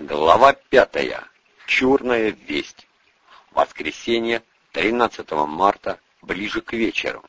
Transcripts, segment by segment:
Глава пятая. Черная весть. Воскресенье, 13 марта, ближе к вечеру.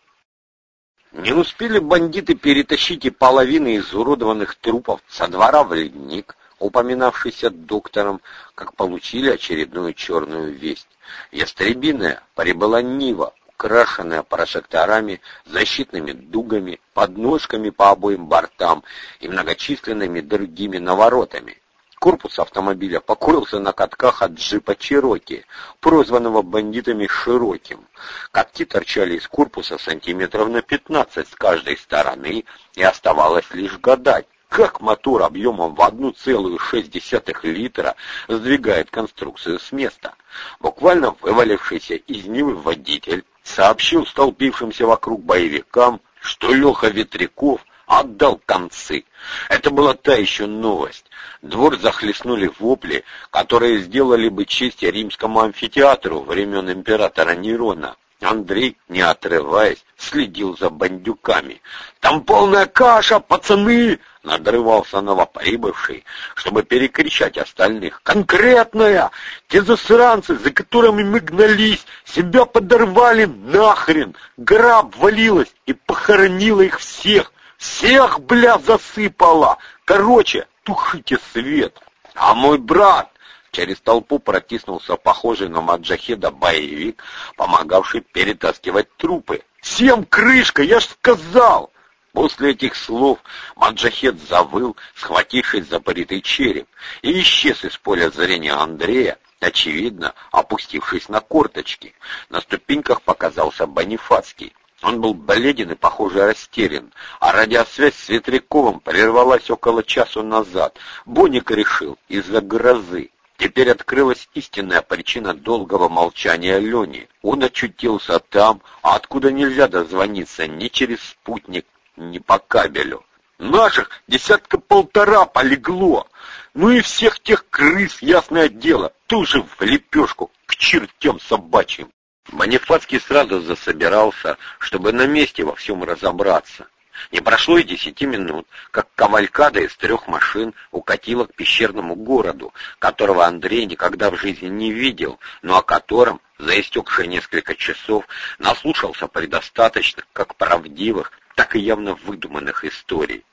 Не успели бандиты перетащить и половины изуродованных трупов со двора в ледник, упоминавшийся доктором, как получили очередную черную весть. Ястребиная прибыла Нива, украшенная прожекторами, защитными дугами, подножками по обоим бортам и многочисленными другими наворотами. Корпус автомобиля покоился на катках от джипа Чироки, прозванного бандитами «Широким». Катки торчали из корпуса сантиметров на 15 с каждой стороны, и оставалось лишь гадать, как мотор объемом в 1,6 литра сдвигает конструкцию с места. Буквально вывалившийся из Нивы водитель сообщил столпившимся вокруг боевикам, что Леха Ветряков отдал концы. Это была та еще новость. Двор захлестнули вопли, которые сделали бы честь римскому амфитеатру времен императора Нерона. Андрей, не отрываясь, следил за бандюками. «Там полная каша, пацаны!» — надрывался новоприбывший, чтобы перекричать остальных. «Конкретная! Те засранцы, за которыми мы гнались, себя подорвали нахрен! Гора обвалилась и похоронила их всех! Всех, бля, засыпала! Короче, тушите свет! А мой брат!» Через толпу протиснулся похожий на маджахеда боевик, помогавший перетаскивать трупы. «Всем крышка, я ж сказал!» После этих слов Маджахет завыл, схватившись за паритый череп, и исчез из поля зрения Андрея, очевидно, опустившись на корточки. На ступеньках показался Бонифацкий. Он был бледен и, похоже, растерян, а радиосвязь с Ветряковым прервалась около часу назад. Боник решил, из-за грозы. Теперь открылась истинная причина долгого молчания Лени. Он очутился там, откуда нельзя дозвониться ни через спутник, ни по кабелю. Наших десятка-полтора полегло. Ну и всех тех крыс, ясное дело, тоже в лепешку, к чертям собачьим. Бонифацкий сразу засобирался, чтобы на месте во всем разобраться. Не прошло и десяти минут, как кавалькада из трех машин укатила к пещерному городу, которого Андрей никогда в жизни не видел, но о котором за истекшие несколько часов наслушался предостаточно как правдивых, так и явно выдуманных историй.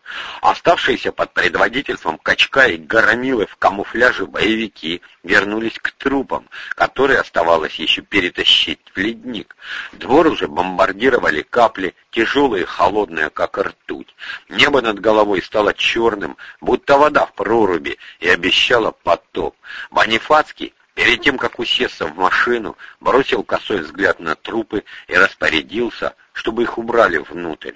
Оставшиеся под предводительством Качка и Горомилы в камуфляже боевики вернулись к трупам, которые оставалось еще перетащить в ледник. Двор уже бомбардировали капли, тяжелые, холодные, как ртуть. Небо над головой стало черным, будто вода в проруби, и обещало потоп. Бонифацкий Перед тем, как усесться в машину, бросил косой взгляд на трупы и распорядился, чтобы их убрали внутрь.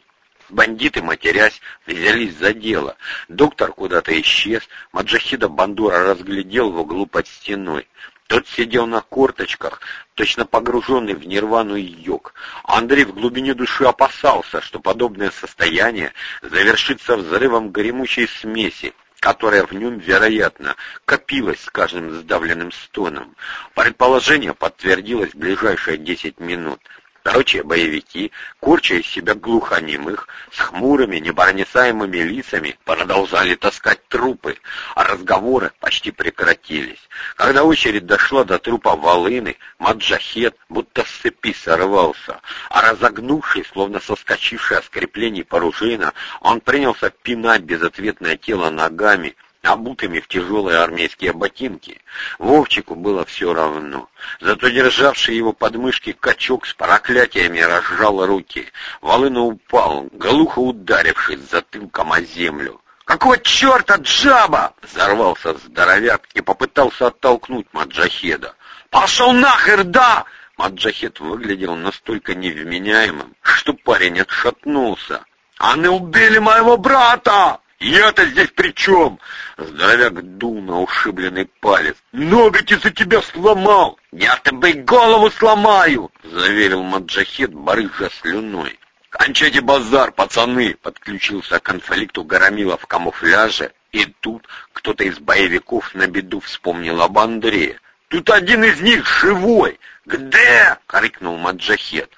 Бандиты, матерясь, взялись за дело. Доктор куда-то исчез, Маджахида Бандура разглядел в углу под стеной. Тот сидел на корточках, точно погруженный в нирвану и йог. Андрей в глубине души опасался, что подобное состояние завершится взрывом гремучей смеси, которая в нем, вероятно, копилась с каждым сдавленным стоном. Предположение подтвердилось в ближайшие десять минут. Короче, боевики, корча из себя глухонемых, с хмурыми, непроницаемыми лицами, продолжали таскать трупы, а разговоры почти прекратились. Когда очередь дошла до трупа волыны, маджахет будто с цепи сорвался, а разогнувший, словно соскочивший от скреплений пружина, он принялся пинать безответное тело ногами, обутыми в тяжелые армейские ботинки. Вовчику было все равно. Зато державший его подмышки качок с проклятиями разжал руки. Волына упал, глухо ударившись затылком о землю. «Какого черта, Джаба?» — взорвался здоровяк и попытался оттолкнуть Маджахеда. «Пошел нахер, да!» Маджахед выглядел настолько невменяемым, что парень отшатнулся. «Они убили моего брата!» «Я-то здесь при чем?» Здоровяк дул на ушибленный палец. «Ноготь из-за тебя сломал!» «Я тебе голову сломаю!» — заверил Маджахет, барыжа слюной. «Кончайте базар, пацаны!» — подключился к конфликту Горомила в камуфляже. И тут кто-то из боевиков на беду вспомнил об Андрее. «Тут один из них живой!» «Где?» — крикнул Маджахет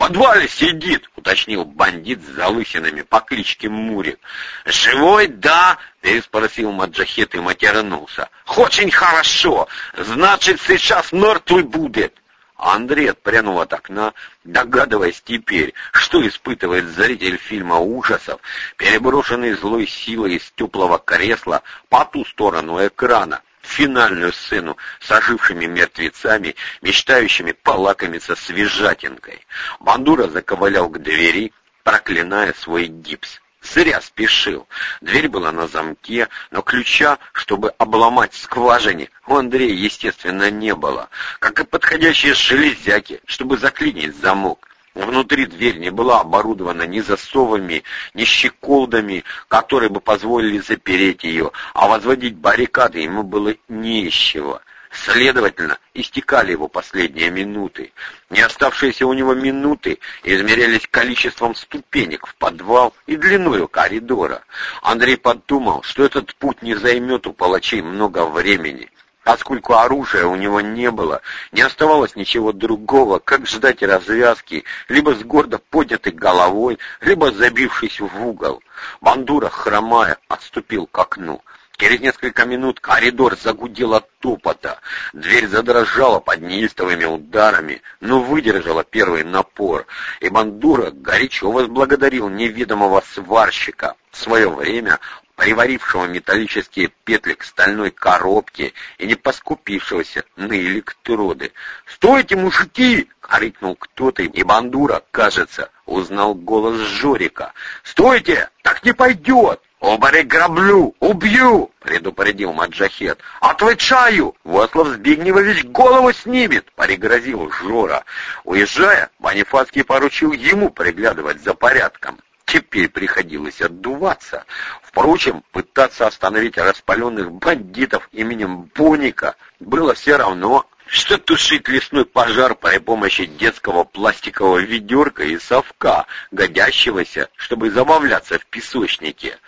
подвале сидит», — уточнил бандит с залысинами по кличке Мурик. «Живой, да?» — переспросил Маджахет и матернулся. «Очень хорошо! Значит, сейчас мертвый будет!» Андрей отпрянул от окна, догадываясь теперь, что испытывает зритель фильма ужасов, переброшенный злой силой из теплого кресла по ту сторону экрана, финальную сцену с ожившими мертвецами, мечтающими полакомиться свежатинкой. Бандура заковылял к двери, проклиная свой гипс. Зря спешил. Дверь была на замке, но ключа, чтобы обломать скважине, у Андрея, естественно, не было, как и подходящие железяки, чтобы заклинить замок. Внутри дверь не была оборудована ни засовами, ни щеколдами, которые бы позволили запереть ее, а возводить баррикады ему было не из чего. Следовательно, истекали его последние минуты. Не оставшиеся у него минуты измерялись количеством ступенек в подвал и длиною коридора. Андрей подумал, что этот путь не займет у палачей много времени. Поскольку оружия у него не было, не оставалось ничего другого, как ждать развязки, либо с гордо поднятой головой, либо забившись в угол. Бандура, хромая, отступил к окну. Через несколько минут коридор загудел от топота. Дверь задрожала под неистовыми ударами, но выдержала первый напор, и Бандура горячо возблагодарил невидимого сварщика. В свое время приварившего металлические петли к стальной коробке и не поскупившегося на электроды. «Стойте, мужики!» — крикнул кто-то, и Бандура, кажется, узнал голос Жорика. «Стойте! Так не пойдет!» «Оборек граблю! Убью!» — предупредил Маджахет. «Отвечаю! Вослов Збигневович голову снимет!» — пригрозил Жора. Уезжая, Бонифацкий поручил ему приглядывать за порядком. Теперь приходилось отдуваться. Впрочем, пытаться остановить распаленных бандитов именем Боника было все равно, что тушить лесной пожар при помощи детского пластикового ведерка и совка, годящегося, чтобы забавляться в песочнике.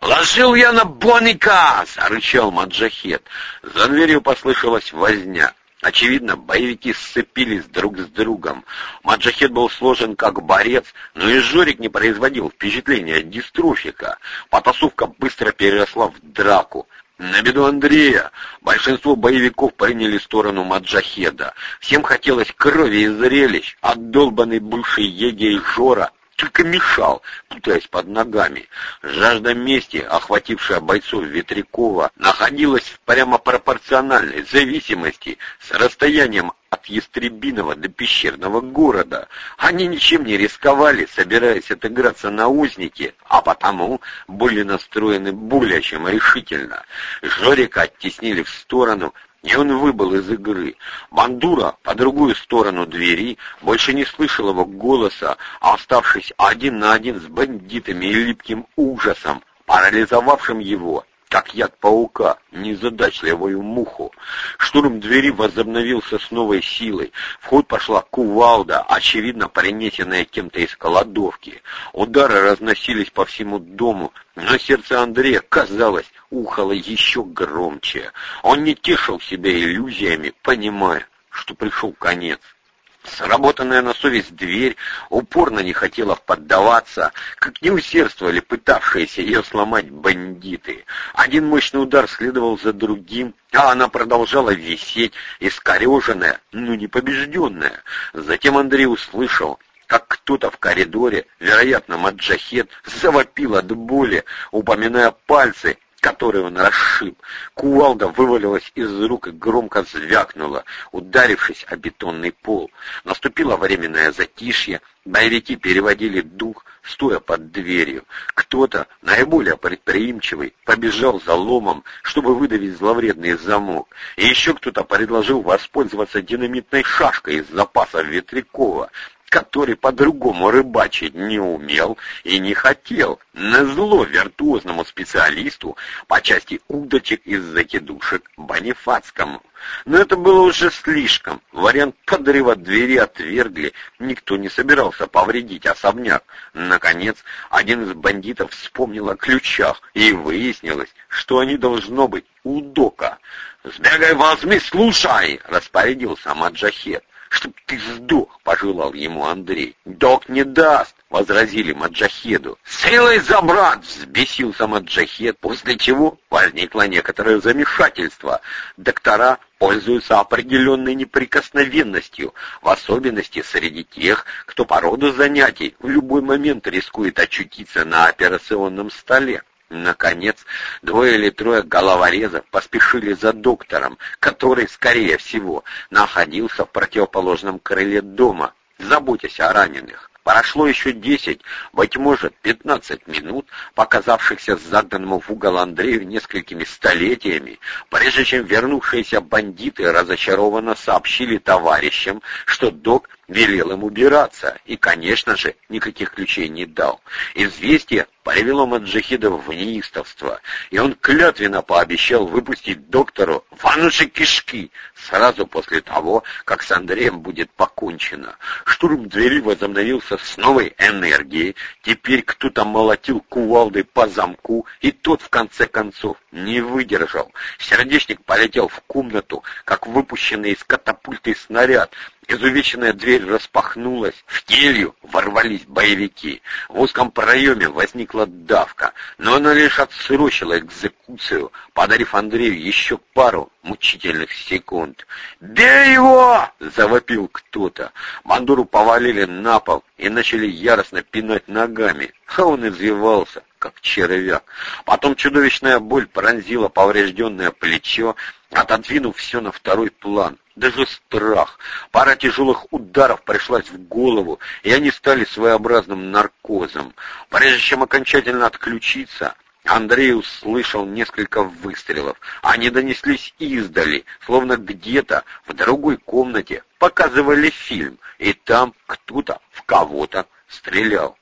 «Ложил я на Боника!» — зарычал Маджахет. За дверью послышалась возня. Очевидно, боевики сцепились друг с другом. Маджахет был сложен как борец, но и Жорик не производил впечатления дистрофика. Потасовка быстро переросла в драку. На беду Андрея большинство боевиков приняли сторону Маджахеда. Всем хотелось крови и зрелищ. Отдолбанный бывший егерь Жора только мешал, путаясь под ногами. Жажда мести, охватившая бойцов Ветрякова, находилась в прямо пропорциональной зависимости с расстоянием от Ястребиного до пещерного города. Они ничем не рисковали, собираясь отыграться на узнике, а потому были настроены более чем решительно. Жорика оттеснили в сторону, и он выбыл из игры. Бандура по другую сторону двери больше не слышал его голоса, а оставшись один на один с бандитами и липким ужасом, парализовавшим его, как яд паука, незадачливую муху. Штурм двери возобновился с новой силой. В ход пошла кувалда, очевидно принесенная кем-то из кладовки. Удары разносились по всему дому, но сердце Андрея, казалось, ухало еще громче. Он не тешил себя иллюзиями, понимая, что пришел конец. Сработанная на совесть дверь упорно не хотела поддаваться, как не усердствовали пытавшиеся ее сломать бандиты. Один мощный удар следовал за другим, а она продолжала висеть, искореженная, но побежденная. Затем Андрей услышал, как кто-то в коридоре, вероятно, Маджахет, завопил от боли, упоминая пальцы, который он расшиб. Кувалда вывалилась из рук и громко звякнула, ударившись о бетонный пол. Наступило временное затишье, боевики переводили дух, стоя под дверью. Кто-то, наиболее предприимчивый, побежал за ломом, чтобы выдавить зловредный замок. И еще кто-то предложил воспользоваться динамитной шашкой из запаса Ветрякова, который по-другому рыбачить не умел и не хотел, назло виртуозному специалисту по части удочек из закидушек Бонифацкому. Но это было уже слишком. Вариант подрыва двери отвергли, никто не собирался повредить особняк. Наконец, один из бандитов вспомнил о ключах, и выяснилось, что они должно быть у Дока. «Сбегай, возьми, слушай!» — распорядился Маджахет. Чтоб ты сдох, пожелал ему Андрей. Док не даст, возразили Маджахеду. «Силой за брат!» — взбесился Маджахед, после чего возникло некоторое замешательство. Доктора пользуются определенной неприкосновенностью, в особенности среди тех, кто по роду занятий в любой момент рискует очутиться на операционном столе. Наконец, двое или трое головорезов поспешили за доктором, который, скорее всего, находился в противоположном крыле дома, заботясь о раненых. Прошло еще десять, быть может, пятнадцать минут, показавшихся загнанному в угол Андрею несколькими столетиями, прежде чем вернувшиеся бандиты разочарованно сообщили товарищам, что док велел им убираться и, конечно же, никаких ключей не дал. Известие привело Маджахидов в неистовство, и он клятвенно пообещал выпустить доктору вануши кишки сразу после того, как с Андреем будет покончено. Штурм двери возобновился с новой энергией, теперь кто-то молотил кувалдой по замку, и тот в конце концов не выдержал. Сердечник полетел в комнату, как выпущенный из катапульты снаряд, Изувеченная дверь распахнулась, в келью ворвались боевики. В узком проеме возникла давка, но она лишь отсрочила экзекуцию, подарив Андрею еще пару мучительных секунд. «Бей его!» — завопил кто-то. Мандуру повалили на пол и начали яростно пинать ногами, а он извивался, как червяк. Потом чудовищная боль пронзила поврежденное плечо, отодвинув все на второй план. Даже страх. Пара тяжелых ударов пришлась в голову, и они стали своеобразным наркозом. Прежде чем окончательно отключиться, Андрей услышал несколько выстрелов. Они донеслись издали, словно где-то в другой комнате показывали фильм, и там кто-то в кого-то стрелял.